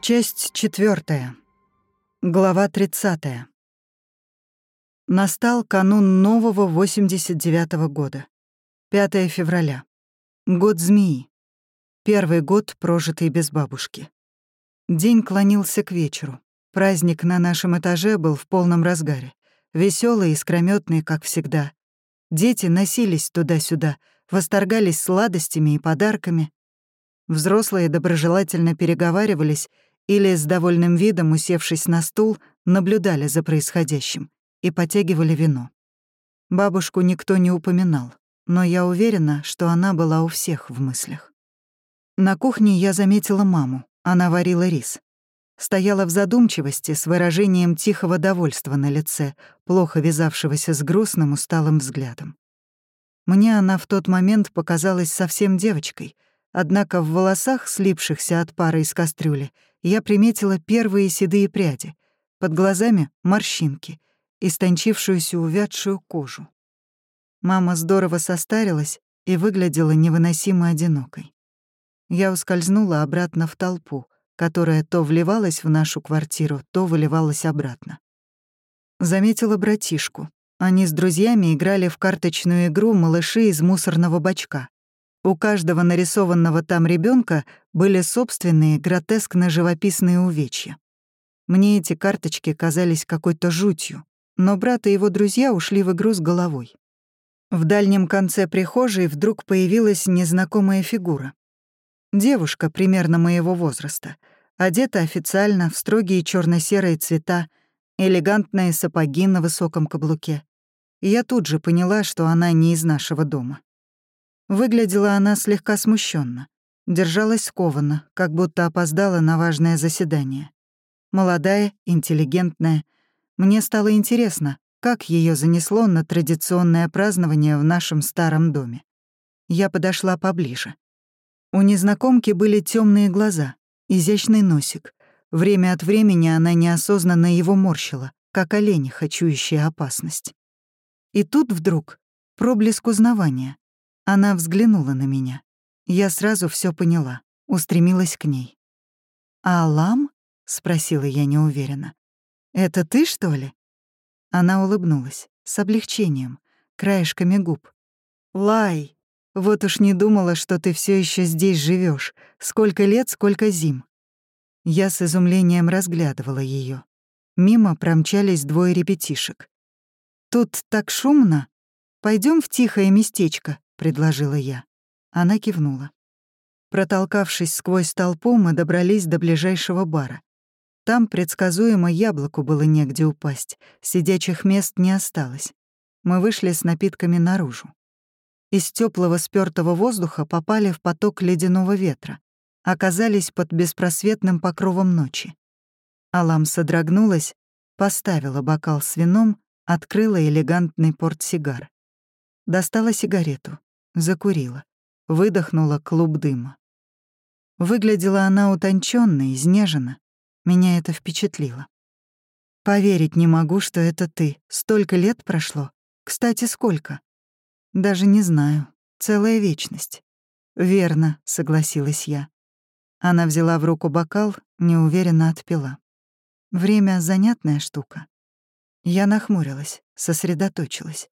Часть четвертая. Глава тридцатая. Настал канун нового 89-го года. 5 февраля. Год змеи. Первый год, прожитый без бабушки. День клонился к вечеру. Праздник на нашем этаже был в полном разгаре. Веселый, искрометный, как всегда. Дети носились туда-сюда, восторгались сладостями и подарками. Взрослые доброжелательно переговаривались или с довольным видом, усевшись на стул, наблюдали за происходящим и потягивали вино. Бабушку никто не упоминал, но я уверена, что она была у всех в мыслях. На кухне я заметила маму, она варила рис. Стояла в задумчивости с выражением тихого довольства на лице, плохо вязавшегося с грустным усталым взглядом. Мне она в тот момент показалась совсем девочкой, однако в волосах, слипшихся от пары из кастрюли, я приметила первые седые пряди, под глазами — морщинки, истончившуюся увядшую кожу. Мама здорово состарилась и выглядела невыносимо одинокой. Я ускользнула обратно в толпу, которая то вливалась в нашу квартиру, то выливалась обратно. Заметила братишку. Они с друзьями играли в карточную игру «Малыши из мусорного бачка». У каждого нарисованного там ребенка были собственные гротескно-живописные увечья. Мне эти карточки казались какой-то жутью, но брат и его друзья ушли в игру с головой. В дальнем конце прихожей вдруг появилась незнакомая фигура. Девушка примерно моего возраста, одета официально в строгие черно серые цвета, элегантные сапоги на высоком каблуке. И я тут же поняла, что она не из нашего дома. Выглядела она слегка смущенно, держалась скованно, как будто опоздала на важное заседание. Молодая, интеллигентная. Мне стало интересно, как ее занесло на традиционное празднование в нашем старом доме. Я подошла поближе. У незнакомки были темные глаза, изящный носик. Время от времени она неосознанно его морщила, как олень, хочующая опасность. И тут вдруг проблеск узнавания. Она взглянула на меня. Я сразу все поняла, устремилась к ней. «Алам?» — спросила я неуверенно. «Это ты, что ли?» Она улыбнулась, с облегчением, краешками губ. «Лай, вот уж не думала, что ты все еще здесь живешь. Сколько лет, сколько зим». Я с изумлением разглядывала ее. Мимо промчались двое ребятишек. «Тут так шумно. Пойдем в тихое местечко», предложила я. Она кивнула. Протолкавшись сквозь толпу, мы добрались до ближайшего бара. Там предсказуемо яблоку было негде упасть, сидячих мест не осталось. Мы вышли с напитками наружу. Из теплого спёртого воздуха попали в поток ледяного ветра, оказались под беспросветным покровом ночи. Алам содрогнулась, поставила бокал с вином, открыла элегантный портсигар. Достала сигарету. Закурила. Выдохнула клуб дыма. Выглядела она утонченно, изнеженно. Меня это впечатлило. Поверить не могу, что это ты. Столько лет прошло. Кстати, сколько? Даже не знаю. Целая вечность. Верно, согласилась я. Она взяла в руку бокал, неуверенно отпила. Время — занятная штука. Я нахмурилась, сосредоточилась.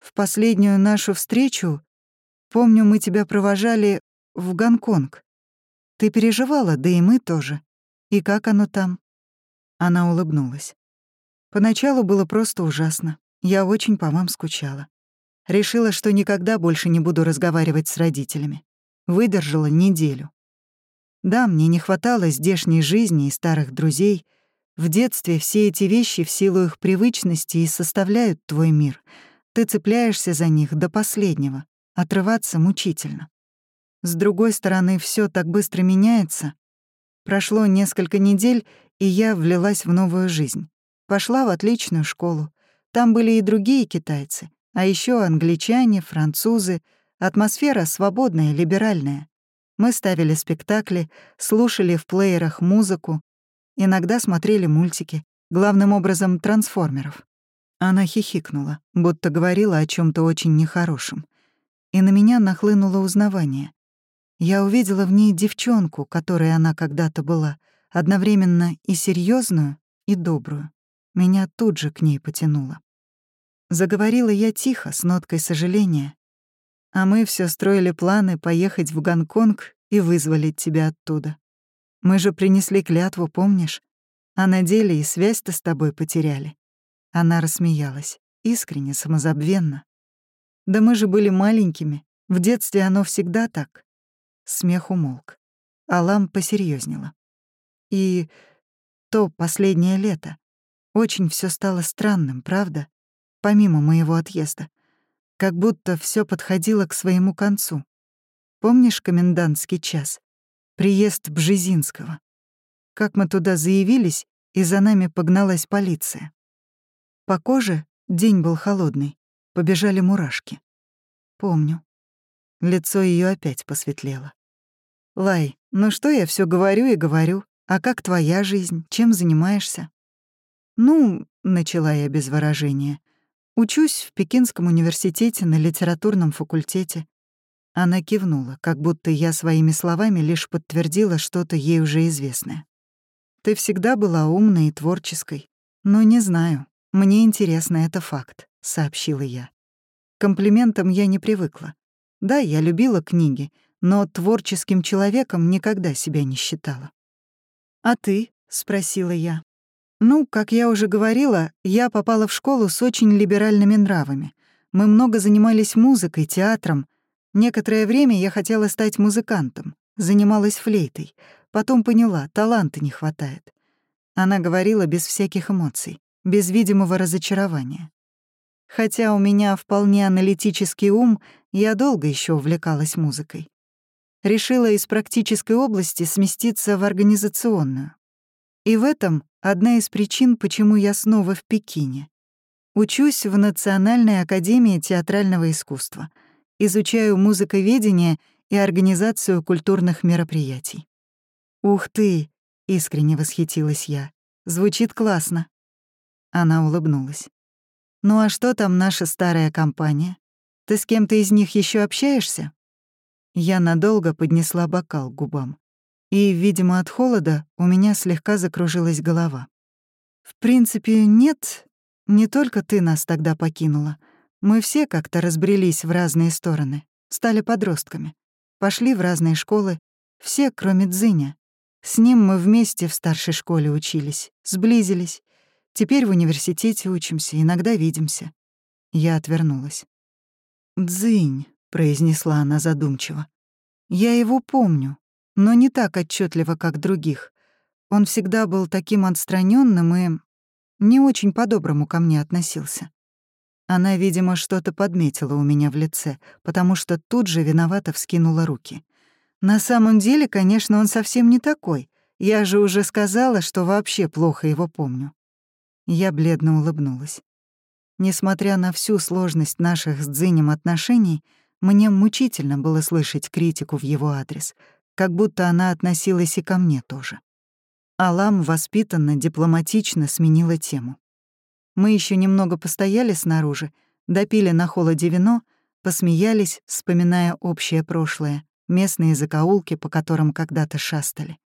В последнюю нашу встречу Помню, мы тебя провожали в Гонконг. Ты переживала, да и мы тоже. И как оно там?» Она улыбнулась. Поначалу было просто ужасно. Я очень по вам скучала. Решила, что никогда больше не буду разговаривать с родителями. Выдержала неделю. Да, мне не хватало здешней жизни и старых друзей. В детстве все эти вещи в силу их привычности и составляют твой мир. Ты цепляешься за них до последнего. Отрываться мучительно. С другой стороны, все так быстро меняется. Прошло несколько недель, и я влилась в новую жизнь. Пошла в отличную школу. Там были и другие китайцы, а еще англичане, французы. Атмосфера свободная, либеральная. Мы ставили спектакли, слушали в плеерах музыку, иногда смотрели мультики, главным образом трансформеров. Она хихикнула, будто говорила о чем то очень нехорошем. И на меня нахлынуло узнавание. Я увидела в ней девчонку, которой она когда-то была, одновременно и серьезную, и добрую. Меня тут же к ней потянуло. Заговорила я тихо, с ноткой сожаления. А мы все строили планы поехать в Гонконг и вызволить тебя оттуда. Мы же принесли клятву, помнишь? А на деле и связь-то с тобой потеряли. Она рассмеялась, искренне, самозабвенно. «Да мы же были маленькими. В детстве оно всегда так». Смех умолк. Алам посерьезнела. И то последнее лето. Очень все стало странным, правда? Помимо моего отъезда. Как будто все подходило к своему концу. Помнишь комендантский час? Приезд Бжезинского. Как мы туда заявились, и за нами погналась полиция. По коже день был холодный, побежали мурашки. Помню. Лицо ее опять посветлело. «Лай, ну что я все говорю и говорю? А как твоя жизнь? Чем занимаешься?» «Ну», — начала я без выражения, «учусь в Пекинском университете на литературном факультете». Она кивнула, как будто я своими словами лишь подтвердила что-то ей уже известное. «Ты всегда была умной и творческой, но не знаю, «Мне интересно, это факт», — сообщила я. Комплиментам я не привыкла. Да, я любила книги, но творческим человеком никогда себя не считала. «А ты?» — спросила я. «Ну, как я уже говорила, я попала в школу с очень либеральными нравами. Мы много занимались музыкой, театром. Некоторое время я хотела стать музыкантом, занималась флейтой. Потом поняла, таланта не хватает. Она говорила без всяких эмоций без видимого разочарования. Хотя у меня вполне аналитический ум, я долго еще увлекалась музыкой. Решила из практической области сместиться в организационную. И в этом одна из причин, почему я снова в Пекине. Учусь в Национальной академии театрального искусства, изучаю музыковедение и организацию культурных мероприятий. «Ух ты!» — искренне восхитилась я. «Звучит классно». Она улыбнулась. «Ну а что там наша старая компания? Ты с кем-то из них еще общаешься?» Я надолго поднесла бокал к губам. И, видимо, от холода у меня слегка закружилась голова. «В принципе, нет. Не только ты нас тогда покинула. Мы все как-то разбрелись в разные стороны, стали подростками, пошли в разные школы, все, кроме Дзыня. С ним мы вместе в старшей школе учились, сблизились, Теперь в университете учимся, иногда видимся». Я отвернулась. «Дзынь», — произнесла она задумчиво. «Я его помню, но не так отчетливо, как других. Он всегда был таким отстраненным и не очень по-доброму ко мне относился. Она, видимо, что-то подметила у меня в лице, потому что тут же виновато вскинула руки. На самом деле, конечно, он совсем не такой. Я же уже сказала, что вообще плохо его помню. Я бледно улыбнулась. Несмотря на всю сложность наших с Дзинем отношений, мне мучительно было слышать критику в его адрес, как будто она относилась и ко мне тоже. Алам воспитанно, дипломатично сменила тему. Мы еще немного постояли снаружи, допили на холоде вино, посмеялись, вспоминая общее прошлое, местные закоулки, по которым когда-то шастали.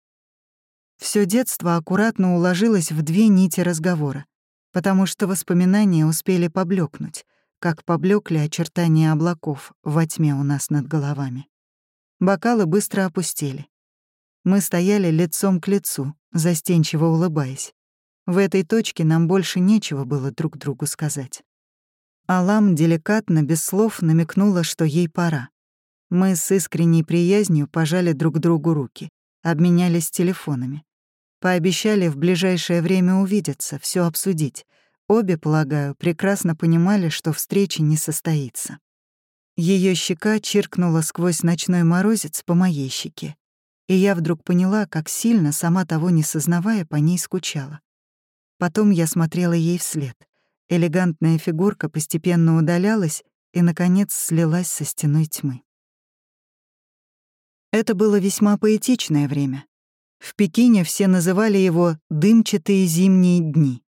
Все детство аккуратно уложилось в две нити разговора, потому что воспоминания успели поблекнуть, как поблекли очертания облаков во тьме у нас над головами. Бокалы быстро опустели. Мы стояли лицом к лицу, застенчиво улыбаясь. В этой точке нам больше нечего было друг другу сказать. Алам деликатно, без слов, намекнула, что ей пора. Мы с искренней приязнью пожали друг другу руки, обменялись телефонами. Пообещали в ближайшее время увидеться, все обсудить. Обе, полагаю, прекрасно понимали, что встреча не состоится. Ее щека чиркнула сквозь ночной морозец по моей щеке, и я вдруг поняла, как сильно, сама того не сознавая, по ней скучала. Потом я смотрела ей вслед. Элегантная фигурка постепенно удалялась и, наконец, слилась со стеной тьмы. Это было весьма поэтичное время. В Пекине все называли его «дымчатые зимние дни».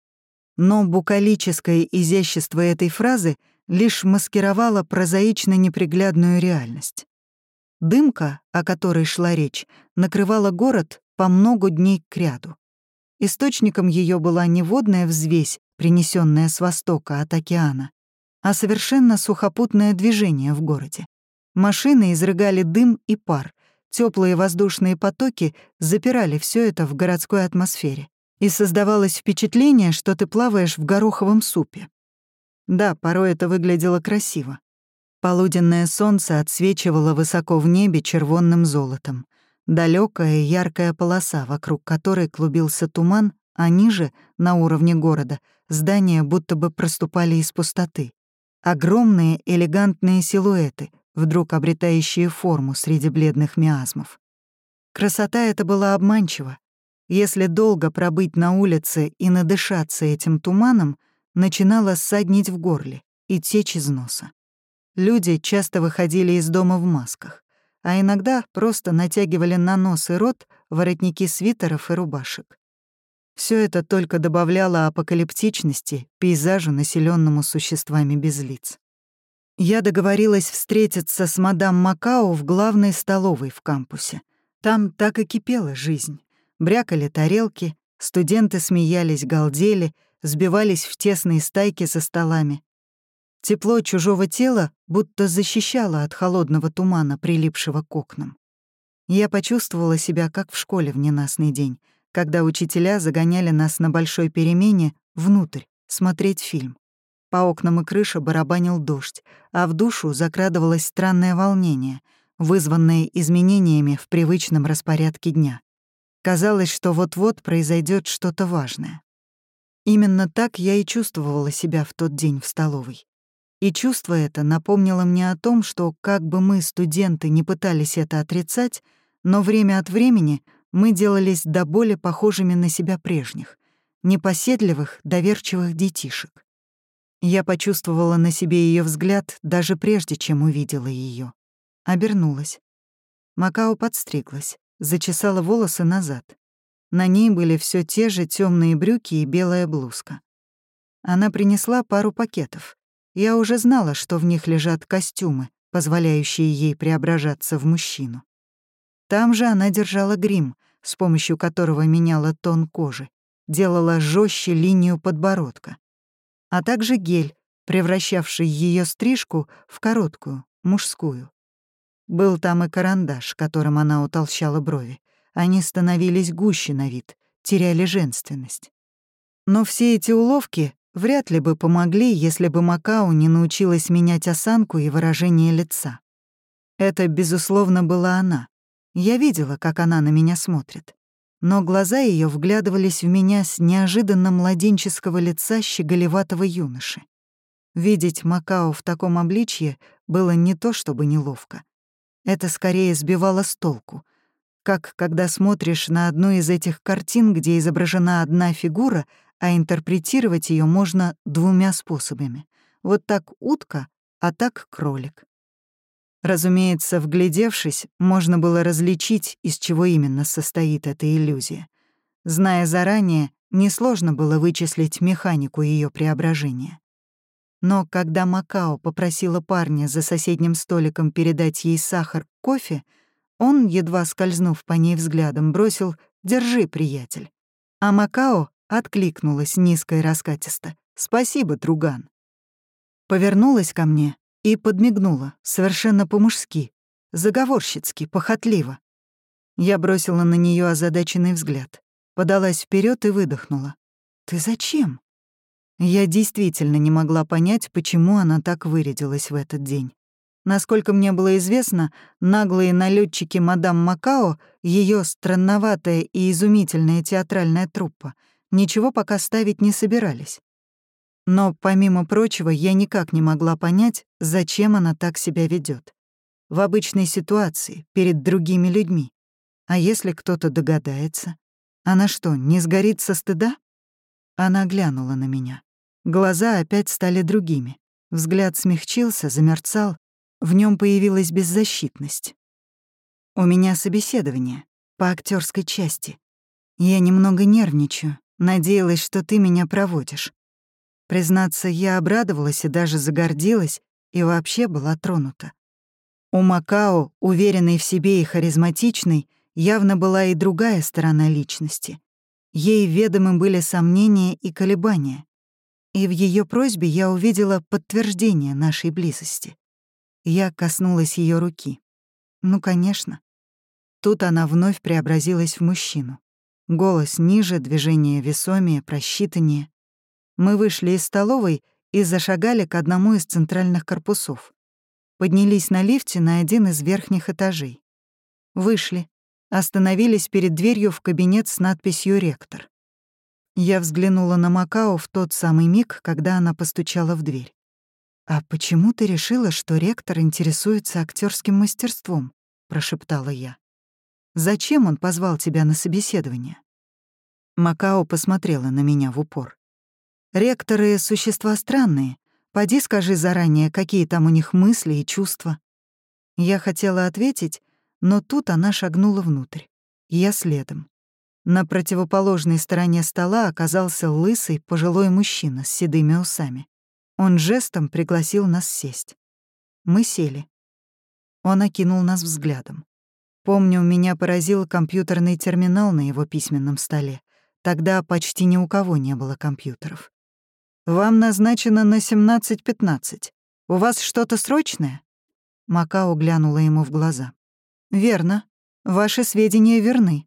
но букалическое изящество этой фразы лишь маскировало прозаично неприглядную реальность. Дымка, о которой шла речь, накрывала город по много дней кряду. Источником ее была не водная взвесь, принесенная с востока от океана, а совершенно сухопутное движение в городе. Машины изрыгали дым и пар, теплые воздушные потоки запирали все это в городской атмосфере, и создавалось впечатление, что ты плаваешь в гороховом супе. Да, порой это выглядело красиво. Полуденное солнце отсвечивало высоко в небе червонным золотом. Далекая яркая полоса, вокруг которой клубился туман, а ниже, на уровне города, здания будто бы проступали из пустоты. Огромные элегантные силуэты, вдруг обретающие форму среди бледных миазмов. Красота эта была обманчива. Если долго пробыть на улице и надышаться этим туманом, начинало ссаднить в горле и течь из носа. Люди часто выходили из дома в масках а иногда просто натягивали на нос и рот воротники свитеров и рубашек. Все это только добавляло апокалиптичности пейзажу, населенному существами без лиц. Я договорилась встретиться с мадам Макао в главной столовой в кампусе. Там так и кипела жизнь. Брякали тарелки, студенты смеялись, галдели, сбивались в тесные стайки за столами. Тепло чужого тела будто защищало от холодного тумана, прилипшего к окнам. Я почувствовала себя как в школе в ненастный день, когда учителя загоняли нас на большой перемене внутрь, смотреть фильм. По окнам и крыше барабанил дождь, а в душу закрадывалось странное волнение, вызванное изменениями в привычном распорядке дня. Казалось, что вот-вот произойдет что-то важное. Именно так я и чувствовала себя в тот день в столовой. И чувство это напомнило мне о том, что как бы мы, студенты, не пытались это отрицать, но время от времени мы делались до боли похожими на себя прежних, непоседливых, доверчивых детишек. Я почувствовала на себе ее взгляд даже прежде, чем увидела ее. Обернулась. Макао подстриглась, зачесала волосы назад. На ней были все те же темные брюки и белая блузка. Она принесла пару пакетов. Я уже знала, что в них лежат костюмы, позволяющие ей преображаться в мужчину. Там же она держала грим, с помощью которого меняла тон кожи, делала жестче линию подбородка, а также гель, превращавший ее стрижку в короткую, мужскую. Был там и карандаш, которым она утолщала брови. Они становились гуще на вид, теряли женственность. Но все эти уловки вряд ли бы помогли, если бы Макао не научилась менять осанку и выражение лица. Это, безусловно, была она. Я видела, как она на меня смотрит. Но глаза ее вглядывались в меня с неожиданно младенческого лица щеголеватого юноши. Видеть Макао в таком обличье было не то чтобы неловко. Это скорее сбивало с толку. Как когда смотришь на одну из этих картин, где изображена одна фигура, а интерпретировать ее можно двумя способами. Вот так утка, а так кролик. Разумеется, вглядевшись, можно было различить, из чего именно состоит эта иллюзия. Зная заранее, несложно было вычислить механику ее преображения. Но когда Макао попросила парня за соседним столиком передать ей сахар, кофе, он, едва скользнув по ней взглядом, бросил «Держи, приятель». А Макао Откликнулась низко и раскатисто. «Спасибо, друган». Повернулась ко мне и подмигнула, совершенно по-мужски, заговорщицки, похотливо. Я бросила на нее озадаченный взгляд, подалась вперед и выдохнула. «Ты зачем?» Я действительно не могла понять, почему она так вырядилась в этот день. Насколько мне было известно, наглые налетчики мадам Макао, ее странноватая и изумительная театральная труппа — ничего пока ставить не собирались. Но, помимо прочего, я никак не могла понять, зачем она так себя ведет. В обычной ситуации, перед другими людьми. А если кто-то догадается? Она что, не сгорит со стыда? Она глянула на меня. Глаза опять стали другими. Взгляд смягчился, замерцал. В нем появилась беззащитность. У меня собеседование по актерской части. Я немного нервничаю, Надеялась, что ты меня проводишь. Признаться, я обрадовалась и даже загордилась, и вообще была тронута. У Макао, уверенной в себе и харизматичной, явно была и другая сторона личности. Ей ведомы были сомнения и колебания. И в ее просьбе я увидела подтверждение нашей близости. Я коснулась ее руки. Ну, конечно. Тут она вновь преобразилась в мужчину. Голос ниже, движение весомее, просчитаннее. Мы вышли из столовой и зашагали к одному из центральных корпусов. Поднялись на лифте на один из верхних этажей. Вышли. Остановились перед дверью в кабинет с надписью «Ректор». Я взглянула на Макао в тот самый миг, когда она постучала в дверь. «А почему ты решила, что ректор интересуется актерским мастерством?» — прошептала я. «Зачем он позвал тебя на собеседование?» Макао посмотрела на меня в упор. «Ректоры — существа странные. Поди скажи заранее, какие там у них мысли и чувства». Я хотела ответить, но тут она шагнула внутрь. Я следом. На противоположной стороне стола оказался лысый пожилой мужчина с седыми усами. Он жестом пригласил нас сесть. Мы сели. Он окинул нас взглядом. Помню, меня поразил компьютерный терминал на его письменном столе. Тогда почти ни у кого не было компьютеров. «Вам назначено на 17.15. У вас что-то срочное?» Макао глянула ему в глаза. «Верно. Ваши сведения верны».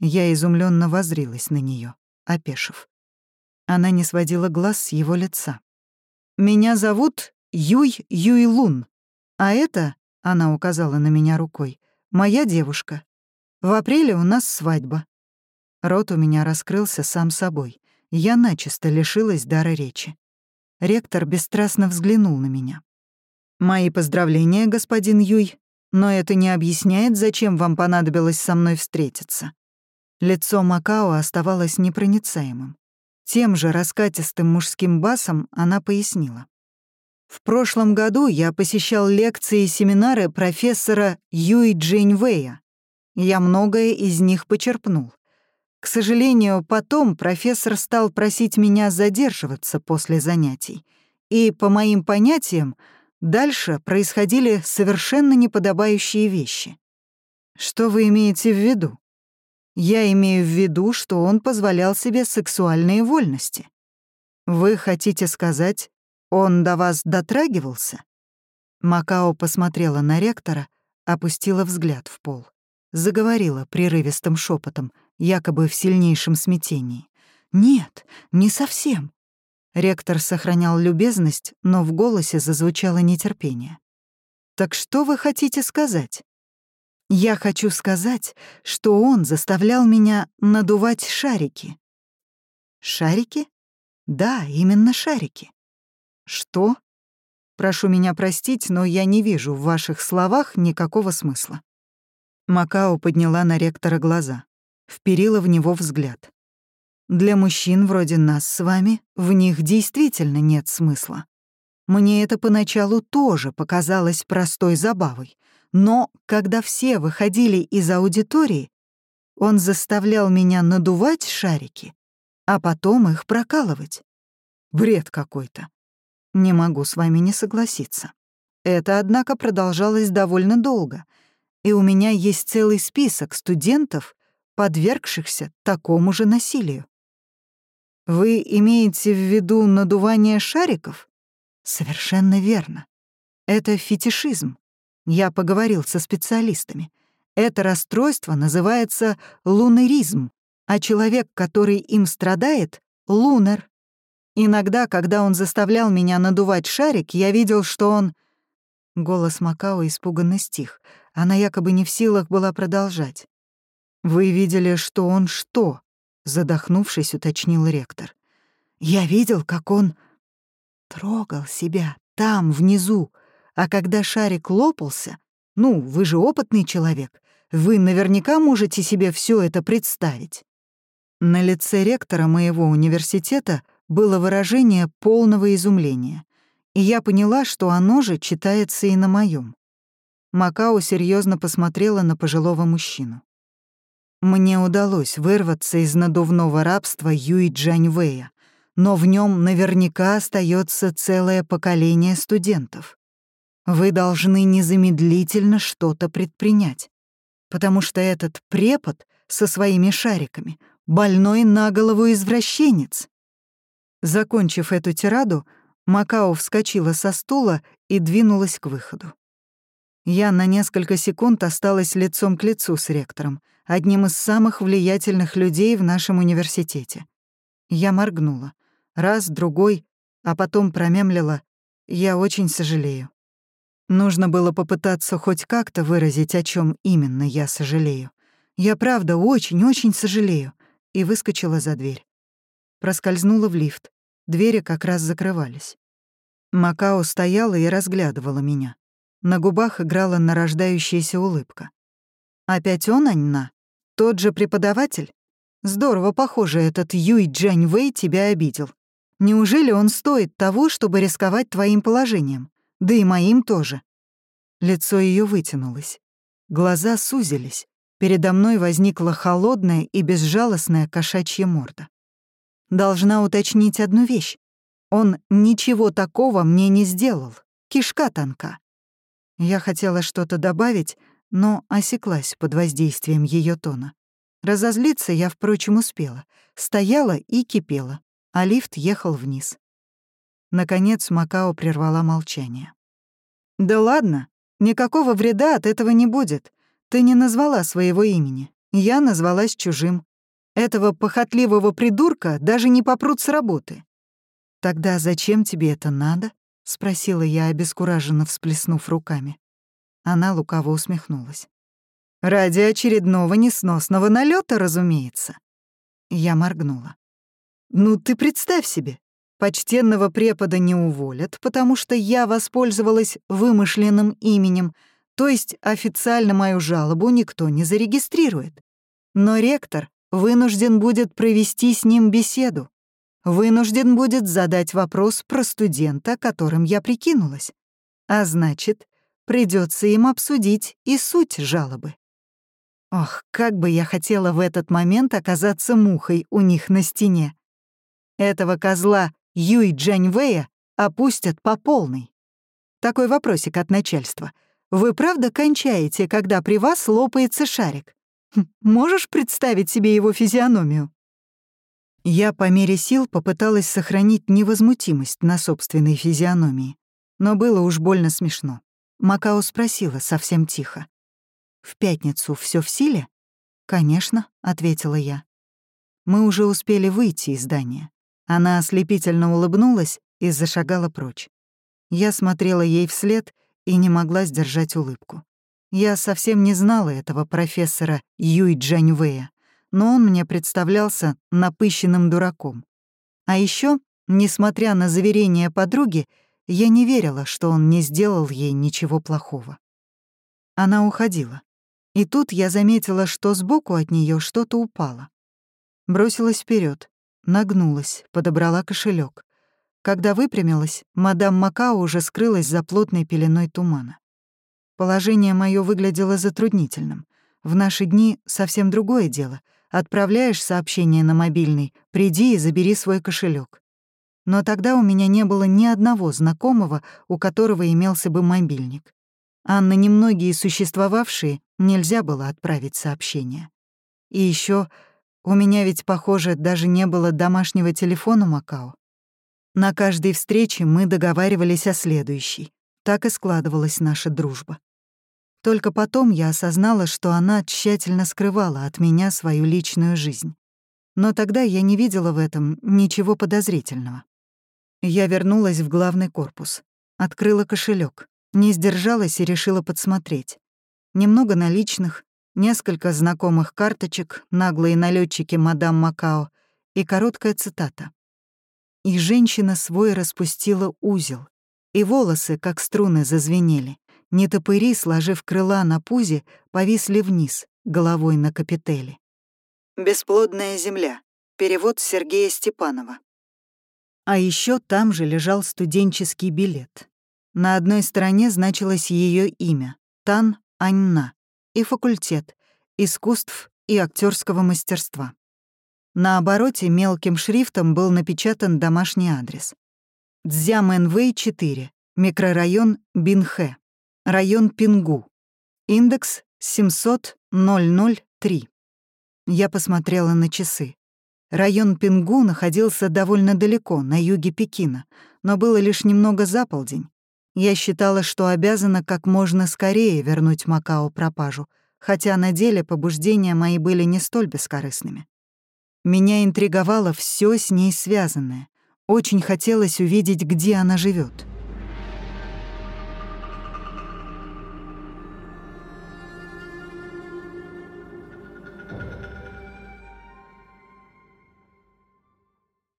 Я изумленно возрилась на нее, опешив. Она не сводила глаз с его лица. «Меня зовут Юй Юйлун, а это, — она указала на меня рукой, — моя девушка. В апреле у нас свадьба». Рот у меня раскрылся сам собой. Я начисто лишилась дара речи. Ректор бесстрастно взглянул на меня. «Мои поздравления, господин Юй, но это не объясняет, зачем вам понадобилось со мной встретиться». Лицо Макао оставалось непроницаемым. Тем же раскатистым мужским басом она пояснила. В прошлом году я посещал лекции и семинары профессора Юй Джейнвэя. Я многое из них почерпнул. К сожалению, потом профессор стал просить меня задерживаться после занятий. И, по моим понятиям, дальше происходили совершенно неподобающие вещи. Что вы имеете в виду? Я имею в виду, что он позволял себе сексуальные вольности. Вы хотите сказать, он до вас дотрагивался? Макао посмотрела на ректора, опустила взгляд в пол. Заговорила прерывистым шепотом, якобы в сильнейшем смятении. «Нет, не совсем». Ректор сохранял любезность, но в голосе зазвучало нетерпение. «Так что вы хотите сказать?» Я хочу сказать, что он заставлял меня надувать шарики. Шарики? Да, именно шарики. Что? Прошу меня простить, но я не вижу в ваших словах никакого смысла. Макао подняла на ректора глаза, вперила в него взгляд. Для мужчин вроде нас с вами в них действительно нет смысла. Мне это поначалу тоже показалось простой забавой, но когда все выходили из аудитории, он заставлял меня надувать шарики, а потом их прокалывать. Бред какой-то. Не могу с вами не согласиться. Это, однако, продолжалось довольно долго, и у меня есть целый список студентов, подвергшихся такому же насилию. Вы имеете в виду надувание шариков? Совершенно верно. Это фетишизм. Я поговорил со специалистами. Это расстройство называется лунеризм, а человек, который им страдает — лунер. Иногда, когда он заставлял меня надувать шарик, я видел, что он... Голос Макао испуганно стих. Она якобы не в силах была продолжать. «Вы видели, что он что?» — задохнувшись, уточнил ректор. «Я видел, как он трогал себя там, внизу, а когда шарик лопался, ну, вы же опытный человек, вы наверняка можете себе все это представить. На лице ректора моего университета было выражение полного изумления, и я поняла, что оно же читается и на моем. Макао серьезно посмотрела на пожилого мужчину. Мне удалось вырваться из надувного рабства Юй Джаньвэя, но в нем наверняка остается целое поколение студентов. Вы должны незамедлительно что-то предпринять, потому что этот препод со своими шариками — больной на голову извращенец. Закончив эту тираду, Макао вскочила со стула и двинулась к выходу. Я на несколько секунд осталась лицом к лицу с ректором, одним из самых влиятельных людей в нашем университете. Я моргнула. Раз, другой, а потом промямлила «Я очень сожалею». Нужно было попытаться хоть как-то выразить, о чем именно я сожалею. Я правда очень-очень сожалею. И выскочила за дверь. Проскользнула в лифт. Двери как раз закрывались. Макао стояла и разглядывала меня. На губах играла нарождающаяся улыбка. «Опять он, Аньна? Тот же преподаватель? Здорово, похоже, этот Юй Джань Вэй тебя обидел. Неужели он стоит того, чтобы рисковать твоим положением? Да и моим тоже». Лицо ее вытянулось. Глаза сузились. Передо мной возникла холодная и безжалостная кошачья морда. Должна уточнить одну вещь. Он ничего такого мне не сделал. Кишка тонка. Я хотела что-то добавить, но осеклась под воздействием ее тона. Разозлиться я, впрочем, успела. Стояла и кипела, а лифт ехал вниз. Наконец Макао прервала молчание. «Да ладно, никакого вреда от этого не будет. Ты не назвала своего имени. Я назвалась чужим. Этого похотливого придурка даже не попрут с работы». «Тогда зачем тебе это надо?» — спросила я, обескураженно всплеснув руками. Она лукаво усмехнулась. «Ради очередного несносного налета, разумеется». Я моргнула. «Ну ты представь себе, почтенного препода не уволят, потому что я воспользовалась вымышленным именем, то есть официально мою жалобу никто не зарегистрирует. Но ректор вынужден будет провести с ним беседу вынужден будет задать вопрос про студента, которым я прикинулась. А значит, придется им обсудить и суть жалобы. Ох, как бы я хотела в этот момент оказаться мухой у них на стене. Этого козла Юй Джаньвэя опустят по полной. Такой вопросик от начальства. Вы правда кончаете, когда при вас лопается шарик? Хм, можешь представить себе его физиономию? Я по мере сил попыталась сохранить невозмутимость на собственной физиономии, но было уж больно смешно. Макао спросила совсем тихо. «В пятницу все в силе?» «Конечно», — ответила я. Мы уже успели выйти из здания. Она ослепительно улыбнулась и зашагала прочь. Я смотрела ей вслед и не могла сдержать улыбку. Я совсем не знала этого профессора Юй Джаньвэя, но он мне представлялся напыщенным дураком. А еще, несмотря на заверения подруги, я не верила, что он не сделал ей ничего плохого. Она уходила. И тут я заметила, что сбоку от нее что-то упало. Бросилась вперед, нагнулась, подобрала кошелек. Когда выпрямилась, мадам Макао уже скрылась за плотной пеленой тумана. Положение мое выглядело затруднительным. В наши дни совсем другое дело — Отправляешь сообщение на мобильный, приди и забери свой кошелек. Но тогда у меня не было ни одного знакомого, у которого имелся бы мобильник. А на немногие существовавшие нельзя было отправить сообщение. И еще у меня ведь, похоже, даже не было домашнего телефона Макао. На каждой встрече мы договаривались о следующей. Так и складывалась наша дружба. Только потом я осознала, что она тщательно скрывала от меня свою личную жизнь. Но тогда я не видела в этом ничего подозрительного. Я вернулась в главный корпус, открыла кошелек, не сдержалась и решила подсмотреть. Немного наличных, несколько знакомых карточек, наглые налетчики мадам Макао и короткая цитата. И женщина свой распустила узел, и волосы, как струны, зазвенели. Нетопыри, сложив крыла на пузе, повисли вниз, головой на капители. «Бесплодная земля». Перевод Сергея Степанова. А еще там же лежал студенческий билет. На одной стороне значилось ее имя — Тан Аньна, и факультет — искусств и актерского мастерства. На обороте мелким шрифтом был напечатан домашний адрес. Цзямэнвэй 4, микрорайон Бинхэ, район Пингу. Индекс 700-003. Я посмотрела на часы. Район Пингу находился довольно далеко, на юге Пекина, но было лишь немного за полдень. Я считала, что обязана как можно скорее вернуть Макао пропажу, хотя на деле побуждения мои были не столь бескорыстными. Меня интриговало все с ней связанное. Очень хотелось увидеть, где она живет.